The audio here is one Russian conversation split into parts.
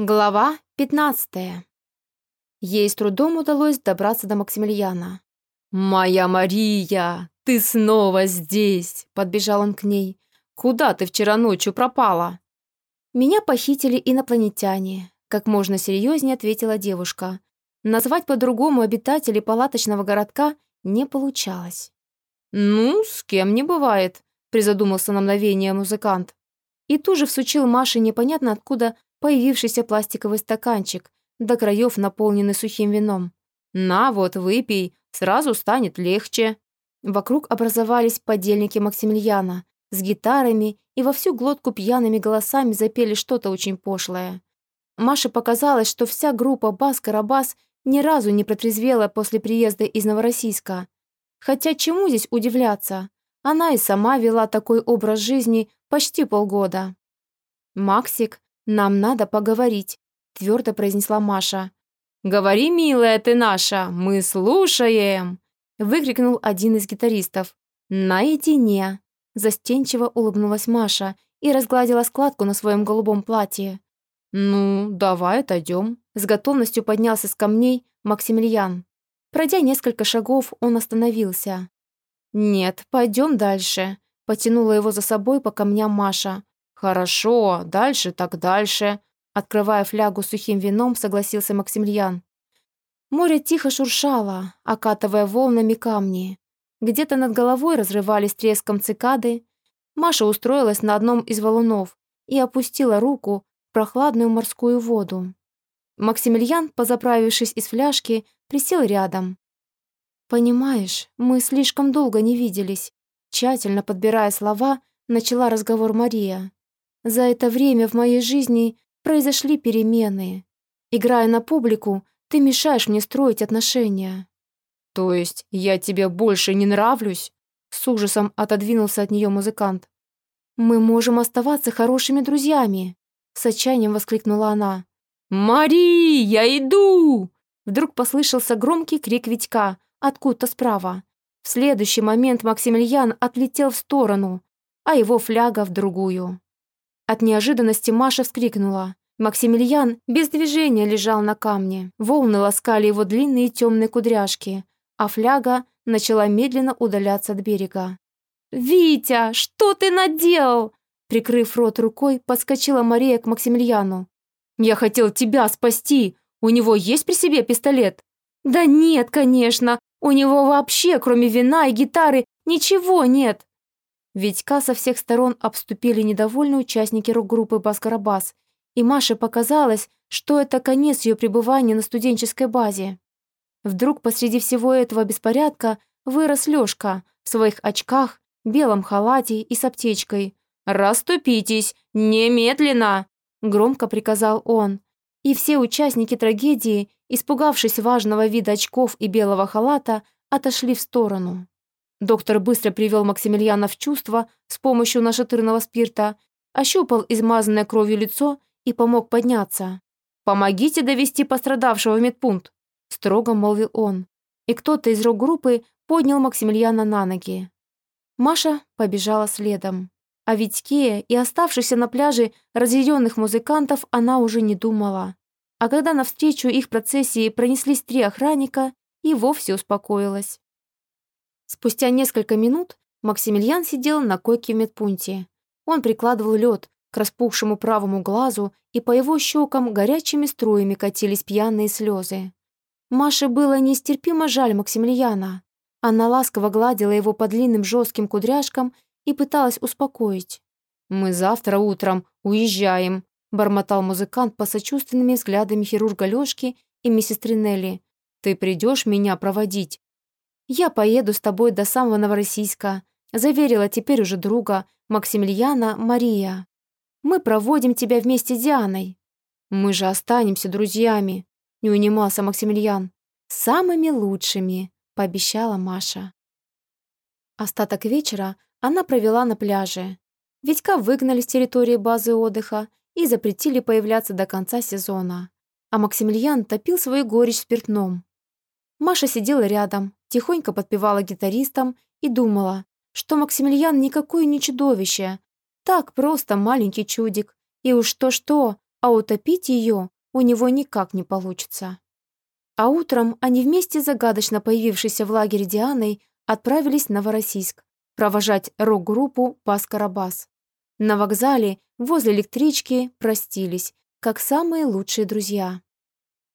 Глава 15. Ей с трудом удалось добраться до Максимилиана. «Моя Мария, ты снова здесь!» – подбежал он к ней. «Куда ты вчера ночью пропала?» «Меня похитили инопланетяне», – как можно серьезнее ответила девушка. Назвать по-другому обитателей палаточного городка не получалось. «Ну, с кем не бывает», – призадумался на мгновение музыкант. И тут же всучил Маше непонятно откуда появившийся пластиковый стаканчик, до краев наполненный сухим вином. «На вот, выпей, сразу станет легче». Вокруг образовались подельники Максимилиана с гитарами и во всю глотку пьяными голосами запели что-то очень пошлое. Маше показалось, что вся группа «Бас-Карабас» ни разу не протрезвела после приезда из Новороссийска. Хотя чему здесь удивляться? Она и сама вела такой образ жизни почти полгода. Максик «Нам надо поговорить», — твердо произнесла Маша. «Говори, милая ты наша, мы слушаем!» — выкрикнул один из гитаристов. «Наедине!» — застенчиво улыбнулась Маша и разгладила складку на своем голубом платье. «Ну, давай отойдем», — с готовностью поднялся с камней Максимилиан. Пройдя несколько шагов, он остановился. «Нет, пойдем дальше», — потянула его за собой по камням Маша. «Хорошо, дальше так дальше», — открывая флягу сухим вином, согласился Максимилиан. Море тихо шуршало, окатывая волнами камни. Где-то над головой разрывались треском цикады. Маша устроилась на одном из валунов и опустила руку в прохладную морскую воду. Максимилиан, позаправившись из фляжки, присел рядом. «Понимаешь, мы слишком долго не виделись», тщательно подбирая слова, начала разговор Мария. За это время в моей жизни произошли перемены. Играя на публику, ты мешаешь мне строить отношения». «То есть я тебе больше не нравлюсь?» С ужасом отодвинулся от нее музыкант. «Мы можем оставаться хорошими друзьями», с отчаянием воскликнула она. «Мари, я иду!» Вдруг послышался громкий крик Витька откуда-то справа. В следующий момент Максимилиан отлетел в сторону, а его фляга в другую. От неожиданности Маша вскрикнула. Максимилиан без движения лежал на камне. Волны ласкали его длинные темные кудряшки, а фляга начала медленно удаляться от берега. «Витя, что ты наделал?» Прикрыв рот рукой, подскочила Мария к Максимилиану. «Я хотел тебя спасти! У него есть при себе пистолет?» «Да нет, конечно! У него вообще, кроме вина и гитары, ничего нет!» Витька со всех сторон обступили недовольные участники рок-группы «Бас-Карабас», и Маше показалось, что это конец ее пребывания на студенческой базе. Вдруг посреди всего этого беспорядка вырос Лёшка в своих очках, белом халате и с аптечкой. «Раступитесь! Немедленно!» – громко приказал он. И все участники трагедии, испугавшись важного вида очков и белого халата, отошли в сторону. Доктор быстро привел Максимилиана в чувство с помощью нашатырного спирта, ощупал измазанное кровью лицо и помог подняться. «Помогите довести пострадавшего в медпункт», – строго молвил он. И кто-то из рок-группы поднял Максимилиана на ноги. Маша побежала следом. О Витьке и оставшихся на пляже разъяренных музыкантов она уже не думала. А когда навстречу их процессии пронеслись три охранника, и вовсе успокоилась. Спустя несколько минут Максимилиан сидел на койке в медпункте. Он прикладывал лед к распухшему правому глазу, и по его щекам горячими струями катились пьяные слезы. Маше было нестерпимо жаль Максимилиана. Она ласково гладила его по длинным жестким кудряшкам и пыталась успокоить. «Мы завтра утром уезжаем», — бормотал музыкант по сочувственными взглядами хирурга Лёшки и медсестры Нелли. «Ты придешь меня проводить?» «Я поеду с тобой до самого Новороссийска», заверила теперь уже друга Максимилиана Мария. «Мы проводим тебя вместе с Дианой». «Мы же останемся друзьями», не унимался Максимилиан. «Самыми лучшими», пообещала Маша. Остаток вечера она провела на пляже. Витька выгнали с территории базы отдыха и запретили появляться до конца сезона. А Максимилиан топил свою горечь спиртном. Маша сидела рядом, тихонько подпевала гитаристам и думала, что Максимилиан никакое не чудовище, так просто маленький чудик, и уж то-что, а утопить ее у него никак не получится. А утром они вместе с загадочно появившейся в лагере Дианой отправились в Новороссийск провожать рок-группу «Бас-Карабас». На вокзале, возле электрички, простились, как самые лучшие друзья.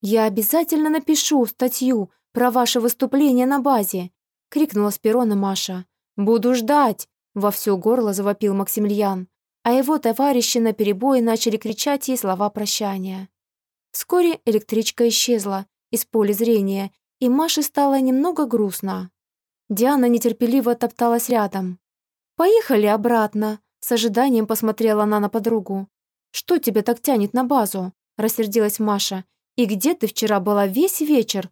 «Я обязательно напишу статью про ваше выступление на базе», — крикнула с перрона Маша. «Буду ждать!» — во все горло завопил Максимилиан, а его товарищи на перебои начали кричать ей слова прощания. Вскоре электричка исчезла из поля зрения, и Маше стало немного грустно. Диана нетерпеливо топталась рядом. «Поехали обратно», — с ожиданием посмотрела она на подругу. «Что тебя так тянет на базу?» — рассердилась Маша. «И где ты вчера была весь вечер?»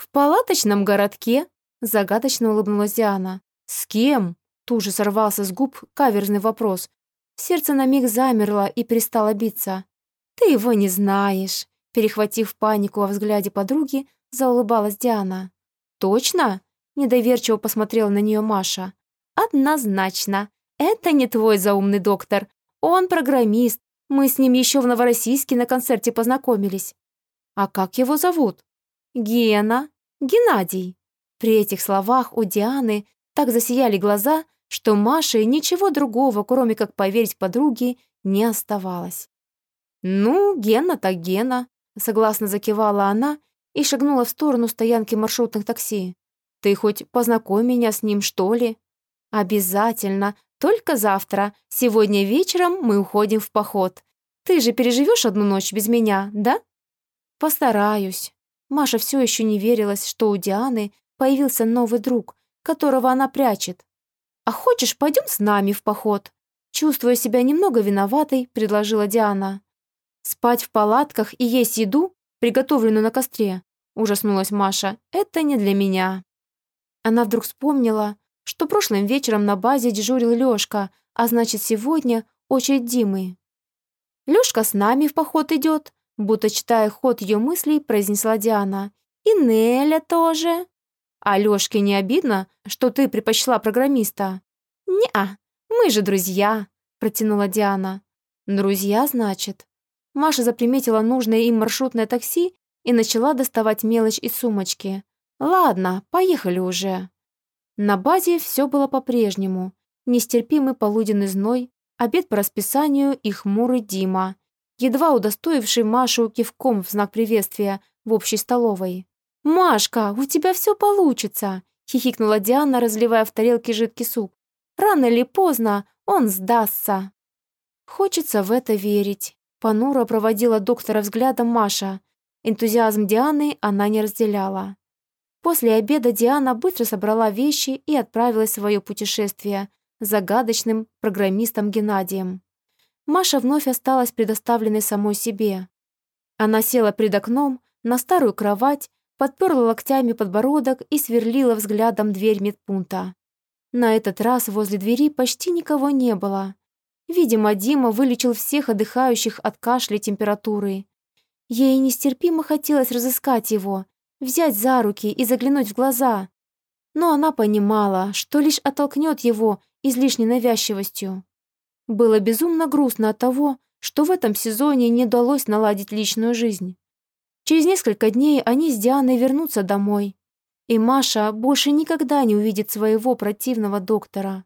«В палаточном городке», — загадочно улыбнулась Диана. «С кем?» — тут же сорвался с губ каверзный вопрос. Сердце на миг замерло и перестало биться. «Ты его не знаешь», — перехватив панику во взгляде подруги, заулыбалась Диана. «Точно?» — недоверчиво посмотрела на нее Маша. «Однозначно. Это не твой заумный доктор. Он программист. Мы с ним еще в Новороссийске на концерте познакомились». «А как его зовут?» «Гена. Геннадий». При этих словах у Дианы так засияли глаза, что Маше ничего другого, кроме как поверить подруге, не оставалось. «Ну, Гена так Гена», — согласно закивала она и шагнула в сторону стоянки маршрутных такси. «Ты хоть познакомь меня с ним, что ли?» «Обязательно. Только завтра. Сегодня вечером мы уходим в поход. Ты же переживешь одну ночь без меня, да?» «Постараюсь». Маша все еще не верилась, что у Дианы появился новый друг, которого она прячет. «А хочешь, пойдем с нами в поход?» Чувствуя себя немного виноватой, предложила Диана. «Спать в палатках и есть еду, приготовленную на костре?» Ужаснулась Маша. «Это не для меня». Она вдруг вспомнила, что прошлым вечером на базе дежурил Лёшка, а значит, сегодня очередь Димы. «Лёшка с нами в поход идет», будто читая ход ее мыслей, произнесла Диана. «И Неля тоже». «А Лёшке не обидно, что ты предпочла программиста?» «Не-а, мы же друзья», протянула Диана. «Друзья, значит?» Маша заприметила нужное им маршрутное такси и начала доставать мелочь из сумочки. «Ладно, поехали уже». На базе все было по-прежнему. Нестерпимый полуденный зной, обед по расписанию и хмурый Дима, едва удостоивший Машу кивком в знак приветствия в общей столовой. «Машка, у тебя все получится!» — хихикнула Диана, разливая в тарелке жидкий суп. «Рано или поздно он сдастся!» Хочется в это верить. Понуро проводила доктора взглядом Маша. Энтузиазм Дианы она не разделяла. После обеда Диана быстро собрала вещи и отправилась в свое путешествие с загадочным программистом Геннадием. Маша вновь осталась предоставленной самой себе. Она села пред окном, на старую кровать, подперла локтями подбородок и сверлила взглядом дверь медпункта. На этот раз возле двери почти никого не было. Видимо, Дима вылечил всех отдыхающих от кашля и температуры. Ей нестерпимо хотелось разыскать его, взять за руки и заглянуть в глаза. Но она понимала, что лишь оттолкнет его излишней навязчивостью. Было безумно грустно от того, что в этом сезоне не удалось наладить личную жизнь. Через несколько дней они с Дианой вернутся домой, и Маша больше никогда не увидит своего противного доктора.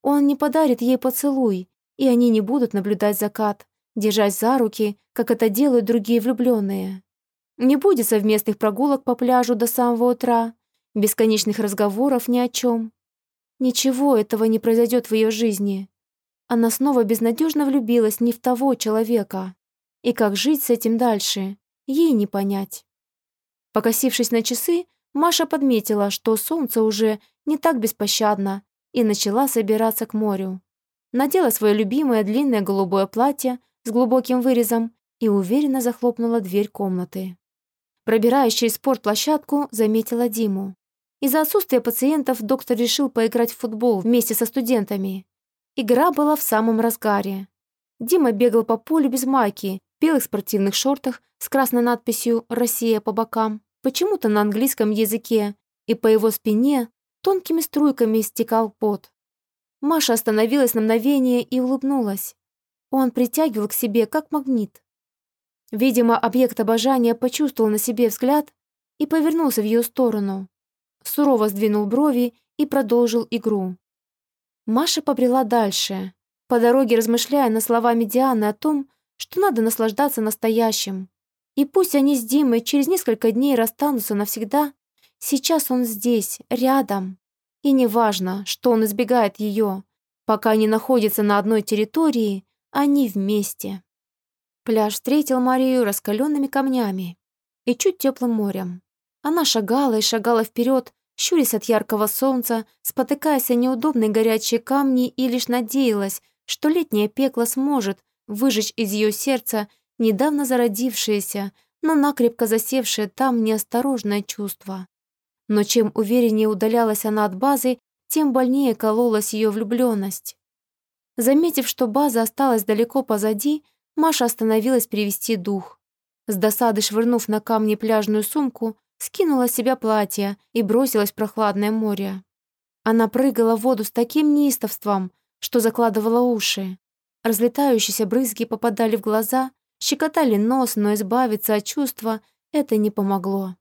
Он не подарит ей поцелуй, и они не будут наблюдать закат, держась за руки, как это делают другие влюбленные. Не будет совместных прогулок по пляжу до самого утра, бесконечных разговоров ни о чем. Ничего этого не произойдет в ее жизни. Она снова безнадежно влюбилась не в того человека. И как жить с этим дальше, ей не понять. Покосившись на часы, Маша подметила, что солнце уже не так беспощадно, и начала собираться к морю надела свое любимое длинное голубое платье с глубоким вырезом и уверенно захлопнула дверь комнаты. Пробираясь через спортплощадку, заметила Диму. Из-за отсутствия пациентов доктор решил поиграть в футбол вместе со студентами. Игра была в самом разгаре. Дима бегал по полю без майки, в белых спортивных шортах с красной надписью «Россия» по бокам, почему-то на английском языке, и по его спине тонкими струйками стекал пот. Маша остановилась на мгновение и улыбнулась. Он притягивал к себе, как магнит. Видимо, объект обожания почувствовал на себе взгляд и повернулся в ее сторону. Сурово сдвинул брови и продолжил игру. Маша побрела дальше, по дороге размышляя над словами Дианы о том, что надо наслаждаться настоящим. И пусть они с Димой через несколько дней расстанутся навсегда, сейчас он здесь, рядом. И неважно, что он избегает ее, пока они находятся на одной территории, они вместе. Пляж встретил Марию раскаленными камнями и чуть теплым морем. Она шагала и шагала вперед, щурясь от яркого солнца, спотыкаясь о неудобные горячие камни и лишь надеялась, что летнее пекло сможет выжечь из ее сердца недавно зародившееся, но накрепко засевшее там неосторожное чувство. Но чем увереннее удалялась она от базы, тем больнее кололась ее влюбленность. Заметив, что база осталась далеко позади, Маша остановилась привести дух. С досады швырнув на камни пляжную сумку, скинула с себя платье и бросилась в прохладное море. Она прыгала в воду с таким неистовством, что закладывала уши. Разлетающиеся брызги попадали в глаза, щекотали нос, но избавиться от чувства это не помогло.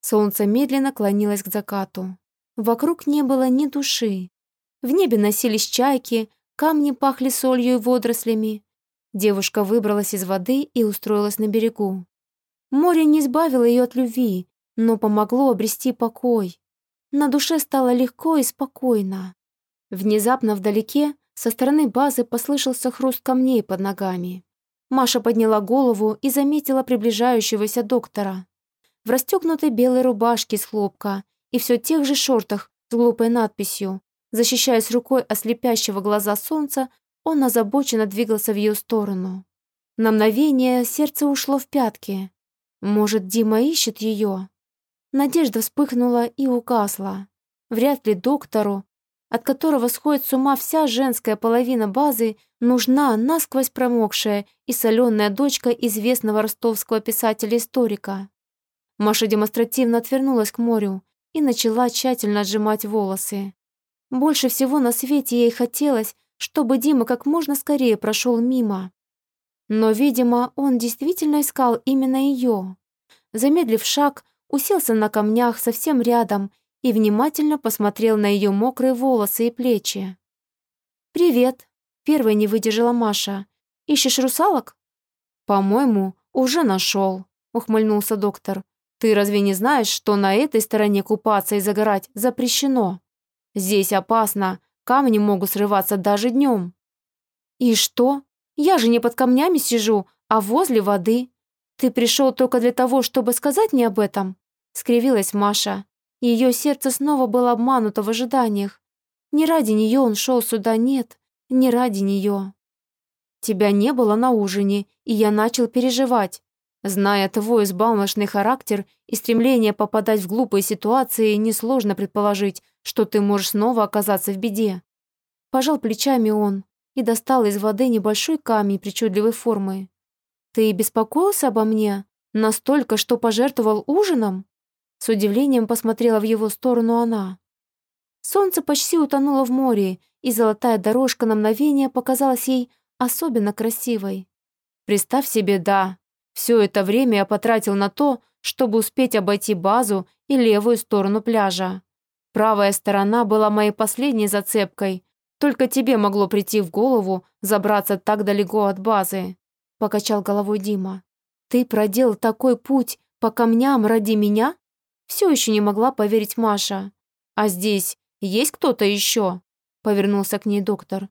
Солнце медленно клонилось к закату. Вокруг не было ни души. В небе носились чайки, камни пахли солью и водорослями. Девушка выбралась из воды и устроилась на берегу. Море не избавило ее от любви, но помогло обрести покой. На душе стало легко и спокойно. Внезапно вдалеке со стороны базы послышался хруст камней под ногами. Маша подняла голову и заметила приближающегося доктора. В расстегнутой белой рубашке с хлопка и все тех же шортах с глупой надписью. Защищаясь рукой ослепящего глаза солнца, он озабоченно двигался в ее сторону. На мгновение сердце ушло в пятки. Может, Дима ищет ее? Надежда вспыхнула и угасла. Вряд ли доктору, от которого сходит с ума вся женская половина базы, нужна насквозь промокшая и соленая дочка известного ростовского писателя-историка. Маша демонстративно отвернулась к морю и начала тщательно сжимать волосы. Больше всего на свете ей хотелось, чтобы Дима как можно скорее прошел мимо. Но, видимо, он действительно искал именно ее. Замедлив шаг, уселся на камнях совсем рядом и внимательно посмотрел на ее мокрые волосы и плечи. «Привет», — первой не выдержала Маша. «Ищешь русалок?» «По-моему, уже нашел», — ухмыльнулся доктор. «Ты разве не знаешь, что на этой стороне купаться и загорать запрещено? Здесь опасно, камни могут срываться даже днем». «И что? Я же не под камнями сижу, а возле воды. «Ты пришел только для того, чтобы сказать мне об этом?» — скривилась Маша. Ее сердце снова было обмануто в ожиданиях. Не ради нее он шел сюда, нет, не ради нее. «Тебя не было на ужине, и я начал переживать. Зная твой избалмошный характер и стремление попадать в глупые ситуации, несложно предположить, что ты можешь снова оказаться в беде». Пожал плечами он и достал из воды небольшой камень причудливой формы. «Ты беспокоился обо мне? Настолько, что пожертвовал ужином?» С удивлением посмотрела в его сторону она. Солнце почти утонуло в море, и золотая дорожка на мгновение показалась ей особенно красивой. «Представь себе, да, все это время я потратил на то, чтобы успеть обойти базу и левую сторону пляжа. Правая сторона была моей последней зацепкой. Только тебе могло прийти в голову забраться так далеко от базы покачал головой Дима. «Ты проделал такой путь по камням ради меня?» Все еще не могла поверить Маша. «А здесь есть кто-то еще?» Повернулся к ней доктор.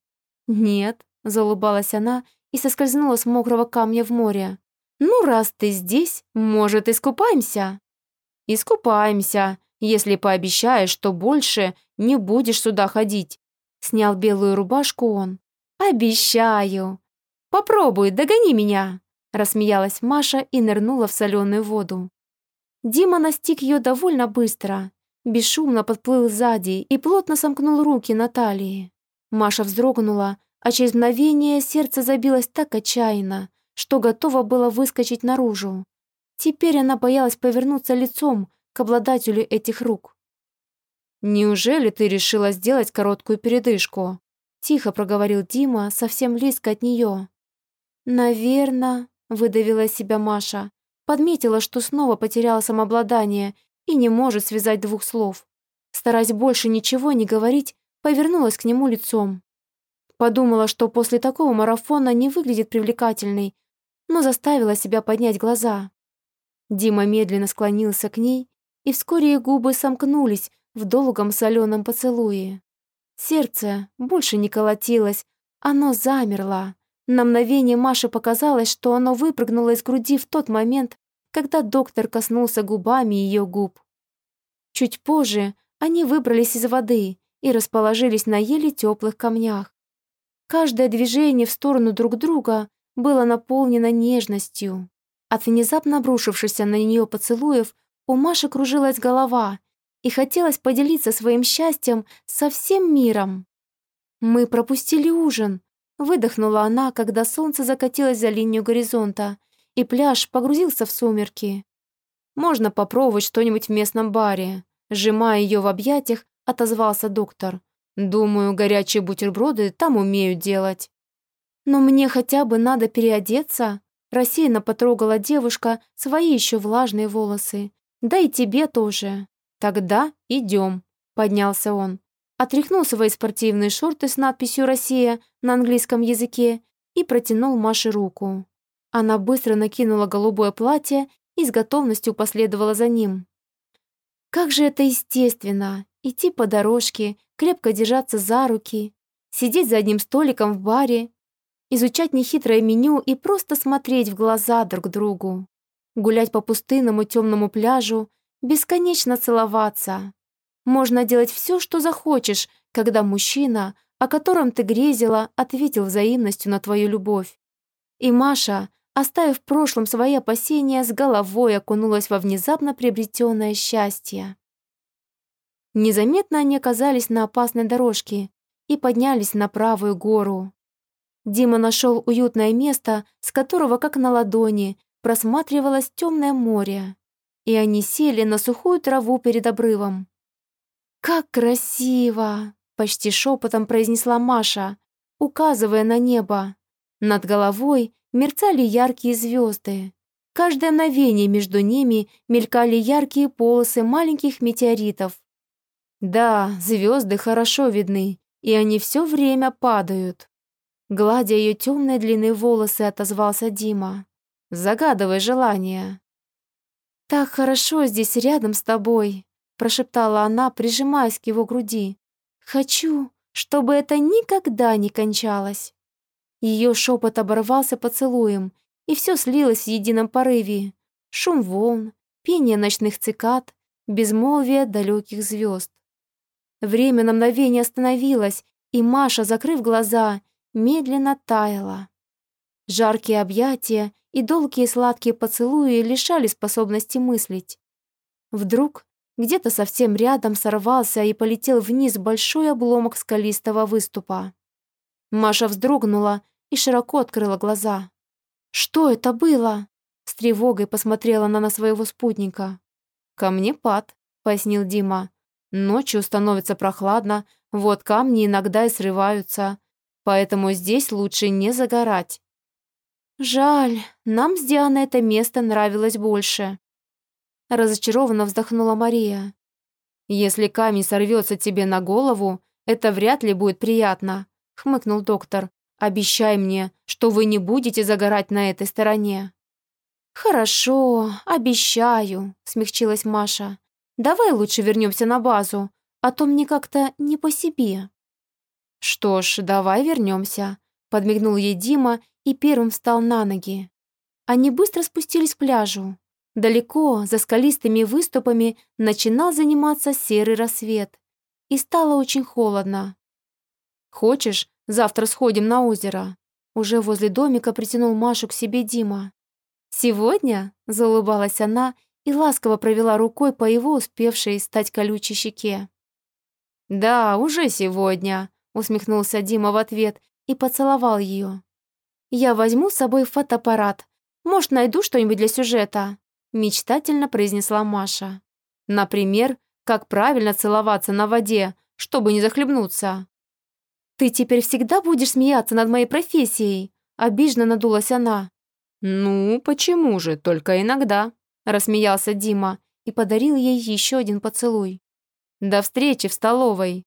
«Нет», — заулыбалась она и соскользнула с мокрого камня в море. «Ну, раз ты здесь, может, искупаемся?» «Искупаемся, если пообещаешь, что больше не будешь сюда ходить», снял белую рубашку он. «Обещаю», «Попробуй, догони меня!» Рассмеялась Маша и нырнула в соленую воду. Дима настиг ее довольно быстро. Бесшумно подплыл сзади и плотно сомкнул руки на талии. Маша вздрогнула, а через мгновение сердце забилось так отчаянно, что готово было выскочить наружу. Теперь она боялась повернуться лицом к обладателю этих рук. «Неужели ты решила сделать короткую передышку?» Тихо проговорил Дима, совсем близко от нее. «Наверно...» выдавила себя Маша. Подметила, что снова потеряла самообладание и не может связать двух слов. Стараясь больше ничего не говорить, повернулась к нему лицом. Подумала, что после такого марафона не выглядит привлекательной, но заставила себя поднять глаза. Дима медленно склонился к ней, и вскоре их губы сомкнулись в долгом соленом поцелуе. Сердце больше не колотилось, оно замерло. На мгновение Маше показалось, что оно выпрыгнуло из груди в тот момент, когда доктор коснулся губами ее губ. Чуть позже они выбрались из воды и расположились на еле теплых камнях. Каждое движение в сторону друг друга было наполнено нежностью. От внезапно обрушившихся на нее поцелуев у Маши кружилась голова, и хотелось поделиться своим счастьем со всем миром. «Мы пропустили ужин», — выдохнула она, когда солнце закатилось за линию горизонта, и пляж погрузился в сумерки. «Можно попробовать что-нибудь в местном баре», — сжимая ее в объятиях, отозвался доктор. «Думаю, горячие бутерброды там умеют делать». «Но мне хотя бы надо переодеться», — рассеянно потрогала девушка свои еще влажные волосы. «Да и тебе тоже». «Тогда идем», — поднялся он. Отряхнул свои спортивные шорты с надписью «Россия» на английском языке и протянул Маше руку. Она быстро накинула голубое платье и с готовностью последовала за ним. Как же это естественно — идти по дорожке, крепко держаться за руки, сидеть за одним столиком в баре, изучать нехитрое меню и просто смотреть в глаза друг другу, гулять по пустынному темному пляжу, бесконечно целоваться. Можно делать все, что захочешь, когда мужчина, о котором ты грезила, ответил взаимностью на твою любовь. И Маша, оставив в прошлом свои опасения, с головой окунулась во внезапно приобретенное счастье. Незаметно они оказались на опасной дорожке и поднялись на правую гору. Дима нашел уютное место, с которого, как на ладони, просматривалось темное море и они сели на сухую траву перед обрывом. «Как красиво!» — почти шепотом произнесла Маша, указывая на небо. Над головой мерцали яркие звезды. Каждое мгновение между ними мелькали яркие полосы маленьких метеоритов. Да, звезды хорошо видны, и они все время падают. Гладя ее темные длинные волосы, отозвался Дима. «Загадывай желание». «Так хорошо здесь рядом с тобой», — прошептала она, прижимаясь к его груди. «Хочу, чтобы это никогда не кончалось». Ее шепот оборвался поцелуем, и все слилось в едином порыве. Шум волн, пение ночных цикад, безмолвие далеких звезд. Время на мгновение остановилось, и Маша, закрыв глаза, медленно таяла. Жаркие объятия и долгие сладкие поцелуи лишали способности мыслить. Вдруг где-то совсем рядом сорвался и полетел вниз большой обломок скалистого выступа. Маша вздрогнула и широко открыла глаза. «Что это было?» С тревогой посмотрела она на своего спутника. «Камнепад», — пояснил Дима. «Ночью становится прохладно, вот камни иногда и срываются, поэтому здесь лучше не загорать. «Жаль, нам с Дианой это место нравилось больше». Разочарованно вздохнула Мария. «Если камень сорвется тебе на голову, это вряд ли будет приятно», — хмыкнул доктор. «Обещай мне, что вы не будете загорать на этой стороне». «Хорошо, обещаю», — смягчилась Маша. «Давай лучше вернемся на базу, а то мне как-то не по себе». «Что ж, давай вернемся», — подмигнул ей Дима и первым встал на ноги. Они быстро спустились к пляжу. Далеко, за скалистыми выступами, начинал заниматься серый рассвет. И стало очень холодно. «Хочешь, завтра сходим на озеро?» Уже возле домика притянул Машу к себе Дима. «Сегодня?» – заулыбалась она и ласково провела рукой по его успевшей стать колючей щеке. «Да, уже сегодня», – усмехнулся Дима в ответ и поцеловал ее. «Я возьму с собой фотоаппарат. Может, найду что-нибудь для сюжета», — мечтательно произнесла Маша. «Например, как правильно целоваться на воде, чтобы не захлебнуться». «Ты теперь всегда будешь смеяться над моей профессией?» — обиженно надулась она. «Ну, почему же, только иногда», — рассмеялся Дима и подарил ей еще один поцелуй. «До встречи в столовой».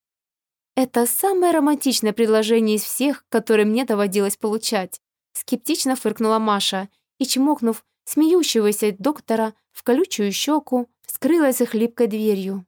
Это самое романтичное предложение из всех, которые мне доводилось получать. Скептично фыркнула Маша и, чмокнув смеющегося доктора в колючую щеку, скрылась за хлипкой дверью.